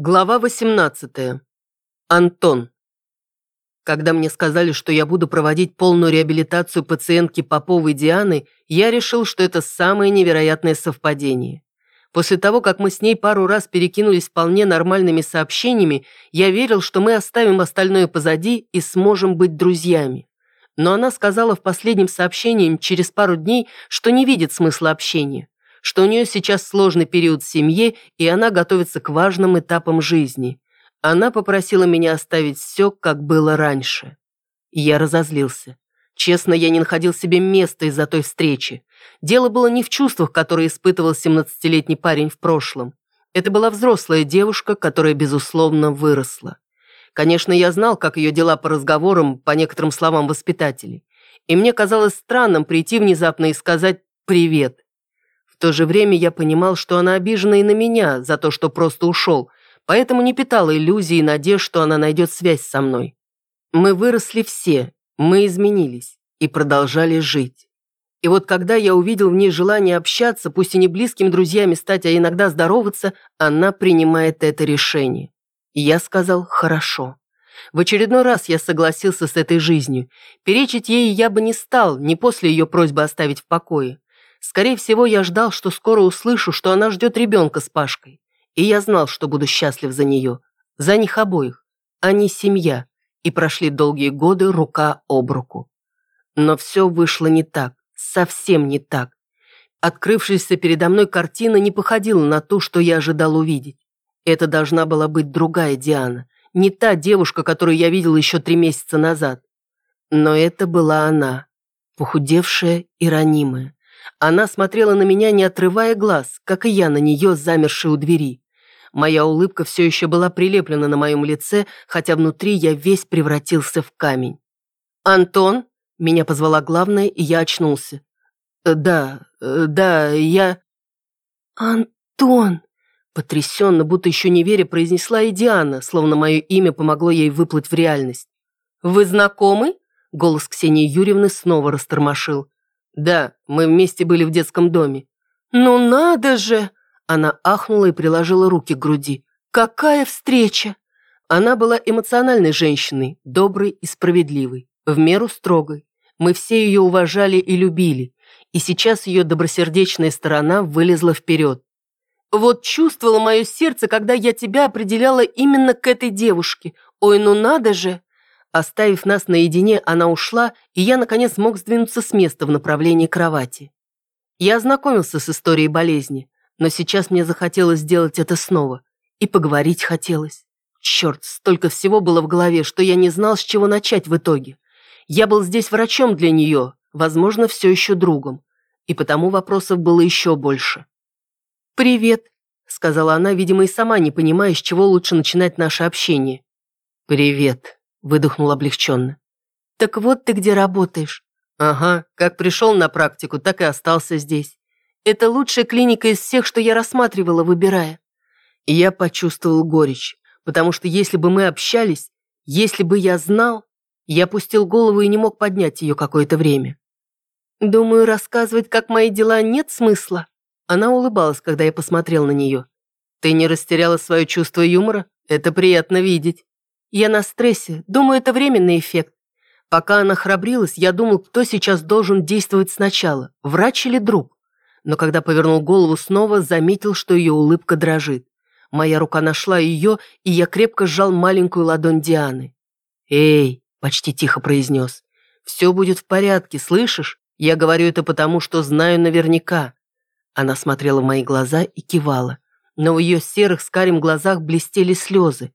Глава 18. Антон. Когда мне сказали, что я буду проводить полную реабилитацию пациентки Поповой Дианы, я решил, что это самое невероятное совпадение. После того, как мы с ней пару раз перекинулись вполне нормальными сообщениями, я верил, что мы оставим остальное позади и сможем быть друзьями. Но она сказала в последнем сообщении через пару дней, что не видит смысла общения что у нее сейчас сложный период в семье, и она готовится к важным этапам жизни. Она попросила меня оставить все, как было раньше. я разозлился. Честно, я не находил себе места из-за той встречи. Дело было не в чувствах, которые испытывал 17-летний парень в прошлом. Это была взрослая девушка, которая, безусловно, выросла. Конечно, я знал, как ее дела по разговорам, по некоторым словам воспитателей. И мне казалось странным прийти внезапно и сказать «привет». В то же время я понимал, что она обижена и на меня за то, что просто ушел, поэтому не питала иллюзий и надежд, что она найдет связь со мной. Мы выросли все, мы изменились и продолжали жить. И вот когда я увидел в ней желание общаться, пусть и не близкими друзьями стать, а иногда здороваться, она принимает это решение. И я сказал «хорошо». В очередной раз я согласился с этой жизнью. Перечить ей я бы не стал, не после ее просьбы оставить в покое. Скорее всего, я ждал, что скоро услышу, что она ждет ребенка с Пашкой. И я знал, что буду счастлив за нее. За них обоих. Они семья. И прошли долгие годы рука об руку. Но все вышло не так. Совсем не так. Открывшаяся передо мной картина не походила на ту, что я ожидал увидеть. Это должна была быть другая Диана. Не та девушка, которую я видел еще три месяца назад. Но это была она. Похудевшая и ранимая. Она смотрела на меня, не отрывая глаз, как и я на нее, замершей у двери. Моя улыбка все еще была прилеплена на моем лице, хотя внутри я весь превратился в камень. «Антон?» – меня позвала главная, и я очнулся. «Э, «Да, э, да, я...» «Антон!» – потрясенно, будто еще не веря, произнесла и Диана, словно мое имя помогло ей выплыть в реальность. «Вы знакомы?» – голос Ксении Юрьевны снова растормошил. «Да, мы вместе были в детском доме». «Ну надо же!» Она ахнула и приложила руки к груди. «Какая встреча!» Она была эмоциональной женщиной, доброй и справедливой, в меру строгой. Мы все ее уважали и любили, и сейчас ее добросердечная сторона вылезла вперед. «Вот чувствовало мое сердце, когда я тебя определяла именно к этой девушке. Ой, ну надо же!» Оставив нас наедине, она ушла, и я, наконец, мог сдвинуться с места в направлении кровати. Я ознакомился с историей болезни, но сейчас мне захотелось сделать это снова. И поговорить хотелось. Черт, столько всего было в голове, что я не знал, с чего начать в итоге. Я был здесь врачом для нее, возможно, все еще другом. И потому вопросов было еще больше. «Привет», — сказала она, видимо, и сама не понимая, с чего лучше начинать наше общение. «Привет», выдохнул облегченно. «Так вот ты где работаешь». «Ага, как пришел на практику, так и остался здесь. Это лучшая клиника из всех, что я рассматривала, выбирая». И я почувствовал горечь, потому что если бы мы общались, если бы я знал, я опустил голову и не мог поднять ее какое-то время. «Думаю, рассказывать, как мои дела, нет смысла». Она улыбалась, когда я посмотрел на нее. «Ты не растеряла свое чувство юмора? Это приятно видеть». Я на стрессе, думаю, это временный эффект. Пока она храбрилась, я думал, кто сейчас должен действовать сначала, врач или друг. Но когда повернул голову снова, заметил, что ее улыбка дрожит. Моя рука нашла ее, и я крепко сжал маленькую ладонь Дианы. «Эй!» – почти тихо произнес. «Все будет в порядке, слышишь? Я говорю это потому, что знаю наверняка». Она смотрела в мои глаза и кивала. Но в ее серых с карим глазах блестели слезы.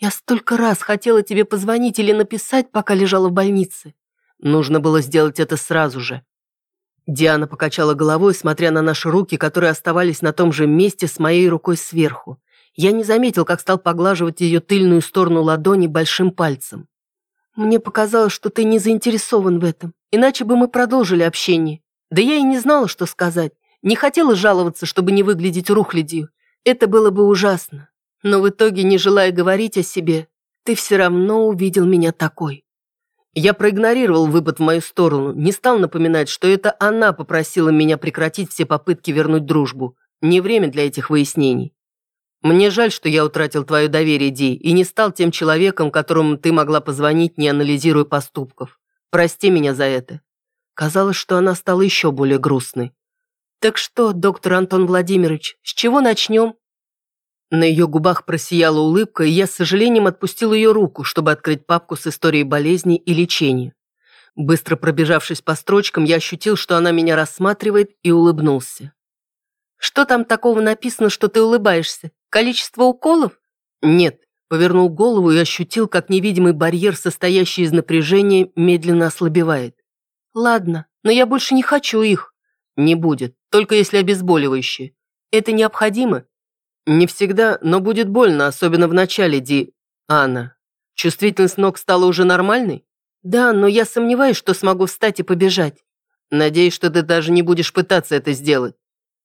«Я столько раз хотела тебе позвонить или написать, пока лежала в больнице. Нужно было сделать это сразу же». Диана покачала головой, смотря на наши руки, которые оставались на том же месте с моей рукой сверху. Я не заметил, как стал поглаживать ее тыльную сторону ладони большим пальцем. «Мне показалось, что ты не заинтересован в этом, иначе бы мы продолжили общение. Да я и не знала, что сказать. Не хотела жаловаться, чтобы не выглядеть рухлядью. Это было бы ужасно. Но в итоге, не желая говорить о себе, ты все равно увидел меня такой. Я проигнорировал выпад в мою сторону, не стал напоминать, что это она попросила меня прекратить все попытки вернуть дружбу. Не время для этих выяснений. Мне жаль, что я утратил твое доверие, Ди, и не стал тем человеком, которому ты могла позвонить, не анализируя поступков. Прости меня за это». Казалось, что она стала еще более грустной. «Так что, доктор Антон Владимирович, с чего начнем?» На ее губах просияла улыбка, и я с сожалением отпустил ее руку, чтобы открыть папку с историей болезни и лечения. Быстро пробежавшись по строчкам, я ощутил, что она меня рассматривает, и улыбнулся. «Что там такого написано, что ты улыбаешься? Количество уколов?» «Нет», — повернул голову и ощутил, как невидимый барьер, состоящий из напряжения, медленно ослабевает. «Ладно, но я больше не хочу их». «Не будет, только если обезболивающие. Это необходимо?» «Не всегда, но будет больно, особенно в начале, Ди... Анна. Чувствительность ног стала уже нормальной?» «Да, но я сомневаюсь, что смогу встать и побежать. Надеюсь, что ты даже не будешь пытаться это сделать.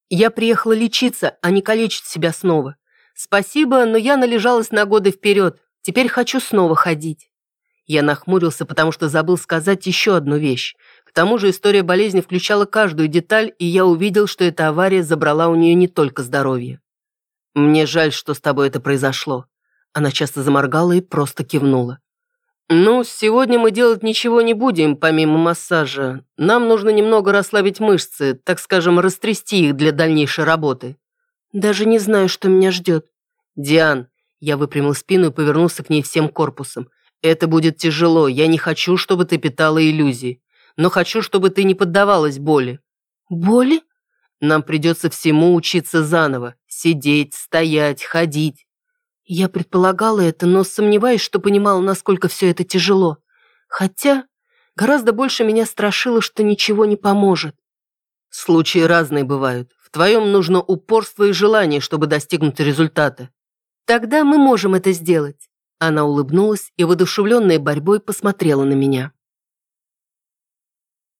Я приехала лечиться, а не калечить себя снова. Спасибо, но я належалась на годы вперед. Теперь хочу снова ходить». Я нахмурился, потому что забыл сказать еще одну вещь. К тому же история болезни включала каждую деталь, и я увидел, что эта авария забрала у нее не только здоровье. «Мне жаль, что с тобой это произошло». Она часто заморгала и просто кивнула. «Ну, сегодня мы делать ничего не будем, помимо массажа. Нам нужно немного расслабить мышцы, так скажем, растрясти их для дальнейшей работы». «Даже не знаю, что меня ждет». «Диан», я выпрямил спину и повернулся к ней всем корпусом. «Это будет тяжело, я не хочу, чтобы ты питала иллюзии, но хочу, чтобы ты не поддавалась боли». «Боли?» «Нам придется всему учиться заново. Сидеть, стоять, ходить. Я предполагала это, но сомневаюсь, что понимала, насколько все это тяжело. Хотя гораздо больше меня страшило, что ничего не поможет. Случаи разные бывают. В твоем нужно упорство и желание, чтобы достигнуть результата. Тогда мы можем это сделать. Она улыбнулась и, воодушевленная борьбой, посмотрела на меня.